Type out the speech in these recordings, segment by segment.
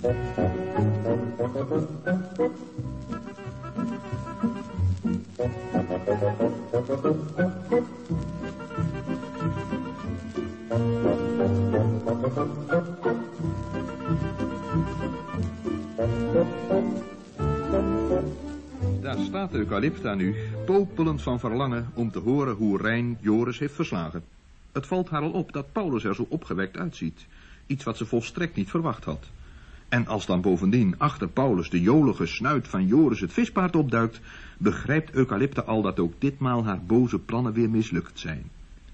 Daar staat Eucalypta nu, popelend van verlangen om te horen hoe Rijn Joris heeft verslagen. Het valt haar al op dat Paulus er zo opgewekt uitziet. Iets wat ze volstrekt niet verwacht had. En als dan bovendien achter Paulus de jolige snuit van Joris het vispaard opduikt, begrijpt Eucalypta al dat ook ditmaal haar boze plannen weer mislukt zijn.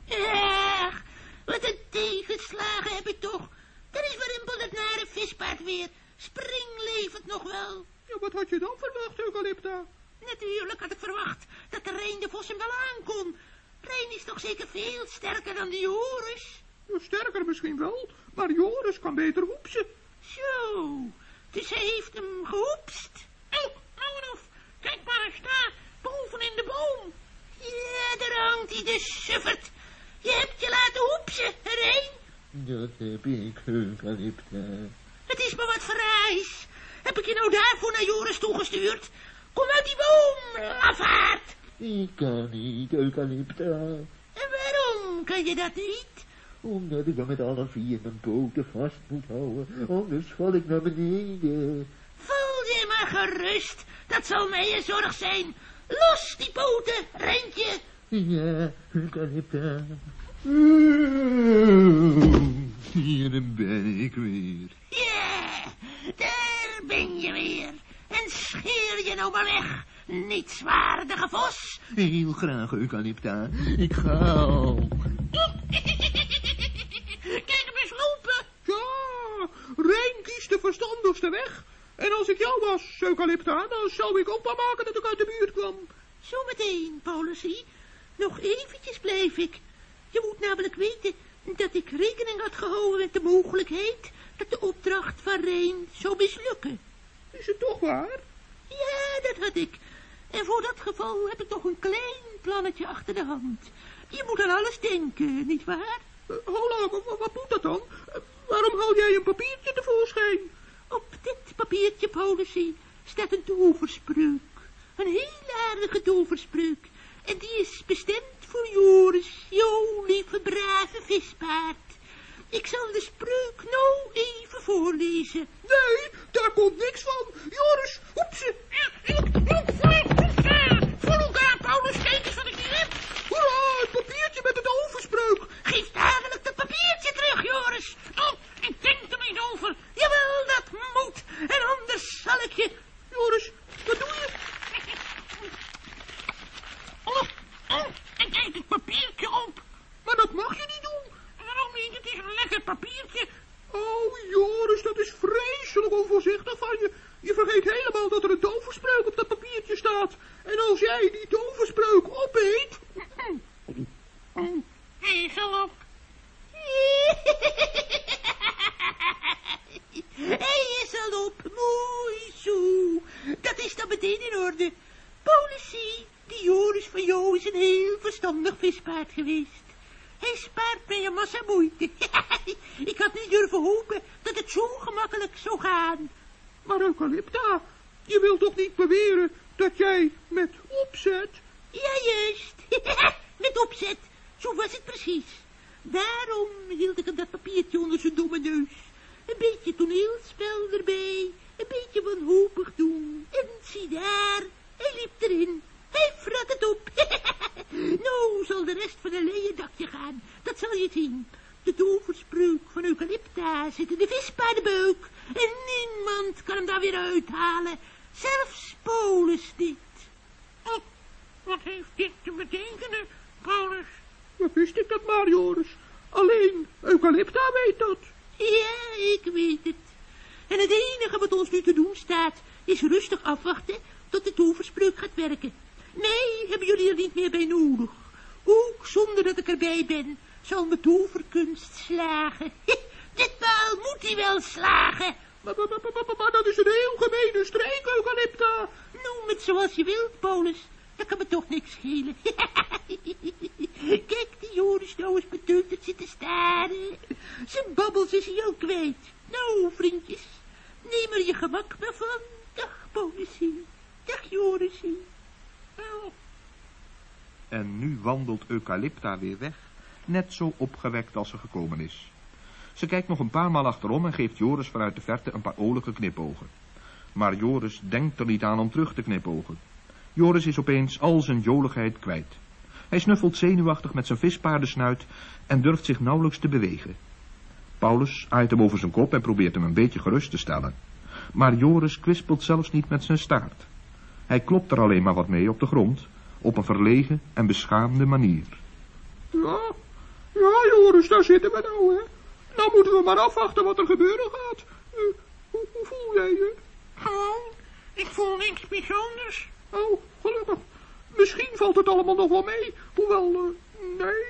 Ach, wat een tegenslagen heb ik toch. Daar is Warimpel het nare vispaard weer. Spring levend nog wel. Ja, wat had je dan verwacht, Eucalypta? Natuurlijk had ik verwacht dat de Rijn de Vos hem wel aankon. Rijn is toch zeker veel sterker dan die Joris? Ja, sterker misschien wel, maar Joris kan beter hoepsen. Zo, dus hij heeft hem gehoepst. Oh, Ouwenhof, kijk maar eens daar, boven in de boom. Ja, daar hangt hij, de suffert. Je hebt je laten hoepsen, Rijn. Dat heb ik, Eucalypta. Het is me wat verrijs. Heb ik je nou daarvoor naar Joris toegestuurd? Kom uit die boom, lafaard. Ik kan niet, Eucalypta. En waarom kan je dat niet? Omdat ik me met alle vier mijn poten vast moet houden. Anders val ik naar beneden. Voel je maar gerust. Dat zal mij een zorg zijn. Los die poten, Rijntje. Ja, Eucalypta. Hier ben ik weer. Ja, daar ben je weer. En scheer je nou maar weg, nietswaardige vos. Heel graag, Eucalypta. Ik ga al. Kijk hem eens lopen. Ja, Rijn kiest de verstandigste weg. En als ik jou was, Eucalypta, dan zou ik ook wel maken dat ik uit de buurt kwam. Zometeen, Paulusie. Nog eventjes blijf ik. Je moet namelijk weten dat ik rekening had gehouden met de mogelijkheid dat de opdracht van Rijn zou mislukken. Is het toch waar? Ja, dat had ik. En voor dat geval heb ik nog een klein plannetje achter de hand. Je moet aan alles denken, nietwaar? Uh, hola, wat, wat moet dat dan? Waarom haal jij een papiertje tevoorschijn? Op dit papiertje, Paulusie, staat een toverspreuk. Een heel aardige toverspreuk. En die is bestemd voor Joris, jouw lieve brave vispaard. Ik zal de spreuk nou even voorlezen. Nee, daar komt niks van. Joris, hoepse. Voor elkaar, Paulus, kijk eens wat ik hier heb. Hoera, het papiertje met het overspreuk. Geef dadelijk dat papiertje terug, Joris. Oh, ik denk er niet over. Jawel, dat moet. En anders zal ik je... Joris, wat doe je? Oh, oh, en kijk het papiertje op. Maar dat mag je niet doen. Waarom niet? Het is een lekker papiertje. Oh, Joris, dat is vreselijk onvoorzichtig van je. Je vergeet helemaal dat er een toverspreuk op dat papiertje staat. En als jij die toverspreuk opeet... Hij is al op. Hij is al op. Mooi zo. Dat is dan meteen in orde. Politie, die Joris van jou is een heel vispaard geweest. Hij spaart mij een massa moeite. Ik had niet durven hopen dat het zo gemakkelijk zou gaan. Maar Eucalypta, je wilt toch niet beweren dat jij met opzet... Ja, juist. met opzet. Zo was het precies. Daarom hield ik hem dat papiertje onder zijn domme neus. Een beetje toneelspel erbij. Een beetje wanhopig doen. En zie daar, hij liep erin. Hij frat het op. nou zal de rest van een leien dakje gaan. Dat zal je zien. De toverspreuk van Eucalypta zit in de vispaardenbuik. En niemand kan hem daar weer uithalen. Zelfs Paulus niet. Oh, wat heeft dit te betekenen, Paulus? Ja, wist ik dat maar, Joris. Alleen Eucalypta weet dat. Ja, ik weet het. En het enige wat ons nu te doen staat, is rustig afwachten tot de toverspreuk gaat werken. Nee, hebben jullie er niet meer bij nodig. Ook zonder dat ik erbij ben, zal mijn toverkunst slagen. Ditmaal moet hij wel slagen. Maar, maar, maar, maar, maar dat is een heel gemene streek, Eucalypta. Noem het zoals je wilt, Paulus. Dat kan me toch niks schelen. Kijk, die Joris nou eens beteuterd zitten staren. Zijn babbels is hij al kwijt. Nou, vriendjes, neem er je gemak maar van. Dag, Polisie. Dag, Jorisie. Oh, En nu wandelt Eucalypta weer weg, net zo opgewekt als ze gekomen is. Ze kijkt nog een paar maal achterom en geeft Joris vanuit de verte een paar olige knipogen. Maar Joris denkt er niet aan om terug te knipogen. Joris is opeens al zijn joligheid kwijt. Hij snuffelt zenuwachtig met zijn vispaardensnuit en durft zich nauwelijks te bewegen. Paulus aait hem over zijn kop en probeert hem een beetje gerust te stellen. Maar Joris kwispelt zelfs niet met zijn staart. Hij klopt er alleen maar wat mee op de grond, op een verlegen en beschaamde manier. Ja, ja, Joris, daar zitten we nou, hè. Nou moeten we maar afwachten wat er gebeuren gaat. Eh, hoe, hoe voel jij je? gewoon. Ik voel niks bijzonders. Oh, gelukkig. Misschien valt het allemaal nog wel mee. Hoewel, eh, nee,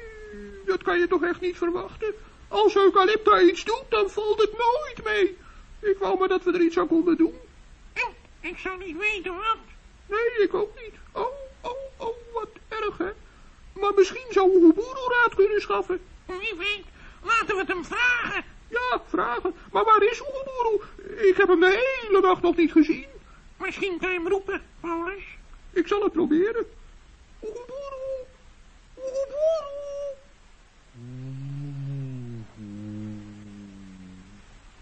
dat kan je toch echt niet verwachten. Als Eucalypta iets doet, dan valt het nooit mee. Ik wou maar dat we er iets aan konden doen. Oh, ik zou niet weten wat. Nee, ik ook niet. Oh, oh, oh, wat erg, hè. Maar misschien zou Oeguburu raad kunnen schaffen. Wie weet, laten we het hem vragen. Ja, vragen. Maar waar is Oeguburu? Ik heb hem de hele dag nog niet gezien. Misschien kan je hem roepen, Paulus. Ik zal het proberen. Oeguburu. Oeguburu.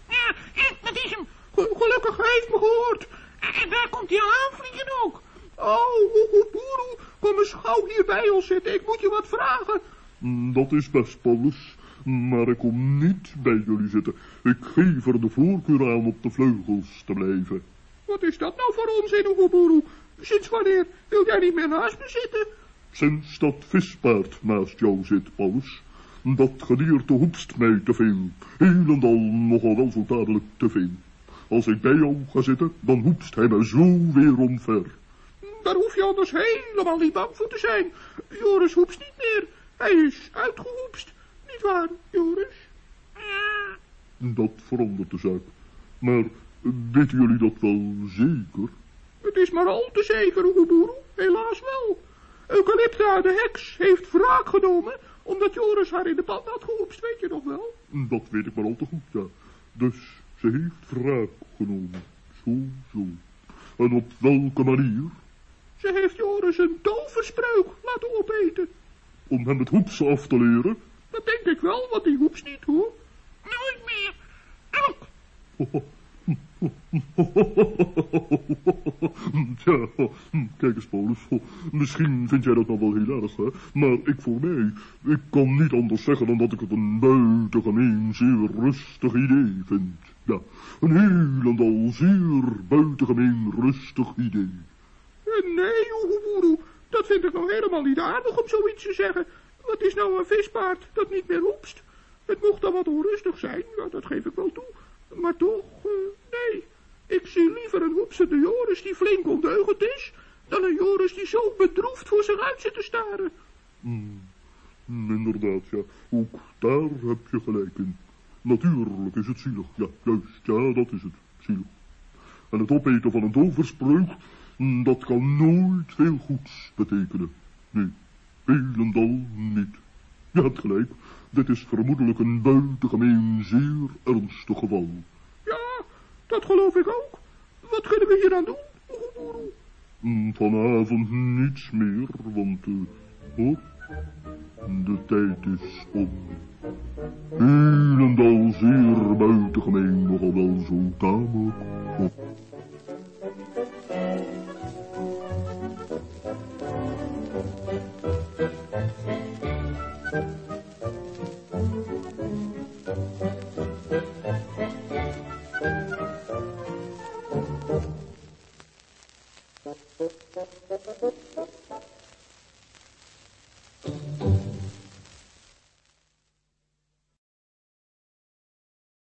Ja, dat is hem. Ge- Gelukkig hij heeft me gehoord. En daar komt hij al aanvliegen ook. Oh, Oeguburu, kom eens gauw hier bij ons zitten. Ik moet je wat vragen. Dat is best, Paulus. Maar ik kom niet bij jullie zitten. Ik geef er de voorkeur aan op de vleugels te blijven. Wat is dat nou voor onzin, Oeguburu? Sinds wanneer wil jij niet meer naast me zitten? Sinds dat vispaard naast jou zit, Paulus. Dat gedierte hoepst mij te veel. Helemaal nogal wel zo dadelijk te veel. Als ik bij jou ga zitten, dan hoepst hij mij zo weer omver. Daar hoef je anders helemaal niet bang voor te zijn. Joris hoepst niet meer. Hij is uitgehoepst. Niet waar, Joris? Ja, Dat verandert de zaak. Maar weten jullie dat wel zeker? Het is maar al te zeker, Oeguburu. Helaas wel. Eucalypta, de heks, heeft wraak genomen... omdat Joris haar in de pan had gehoepst, weet je nog wel? Dat weet ik maar al te goed, ja. Dus ze heeft wraak genomen. Zo, zo. En op welke manier? Ze heeft Joris een toverspreuk laten opeten. Om hem het hoepsen af te leren? Dat denk ik wel, want die hoepst niet, hoor. nooit meer. Tja, kijk eens, Paulus. Misschien vind jij dat nog wel heel erg, hè? Maar ik voor mij, ik kan niet anders zeggen dan dat ik het een buitengemeen zeer rustig idee vind. Ja, een heel en al zeer buitengemeen rustig idee. Eh, Nee, Oeguburu, dat vind ik nou helemaal niet aardig om zoiets te zeggen. Wat is nou een vispaard dat niet meer hoepst? Het mocht dan wat onrustig zijn, ja, dat geef ik wel toe. Maar toch, eh, nee. Ik zie liever een hoepsende Joris die flink ondeugend is... dan een Joris die zo bedroefd voor zich uit zit te staren. Hmm, inderdaad, ja. Ook daar heb je gelijk in. Natuurlijk is het zielig. Ja, juist, ja, dat is het. Zielig. En het opeten van een toverspreuk, mm, dat kan nooit veel goeds betekenen. Nee, helemaal niet. Je hebt gelijk. Dit is vermoedelijk een buitengemeen zeer ernstig geval. Ja, dat geloof ik ook. Wat kunnen we hier aan doen? Mm, Vanavond niets meer, want, hoor, de tijd is om. Helemaal zeer buitengemeen, nogal wel zo tamelijk.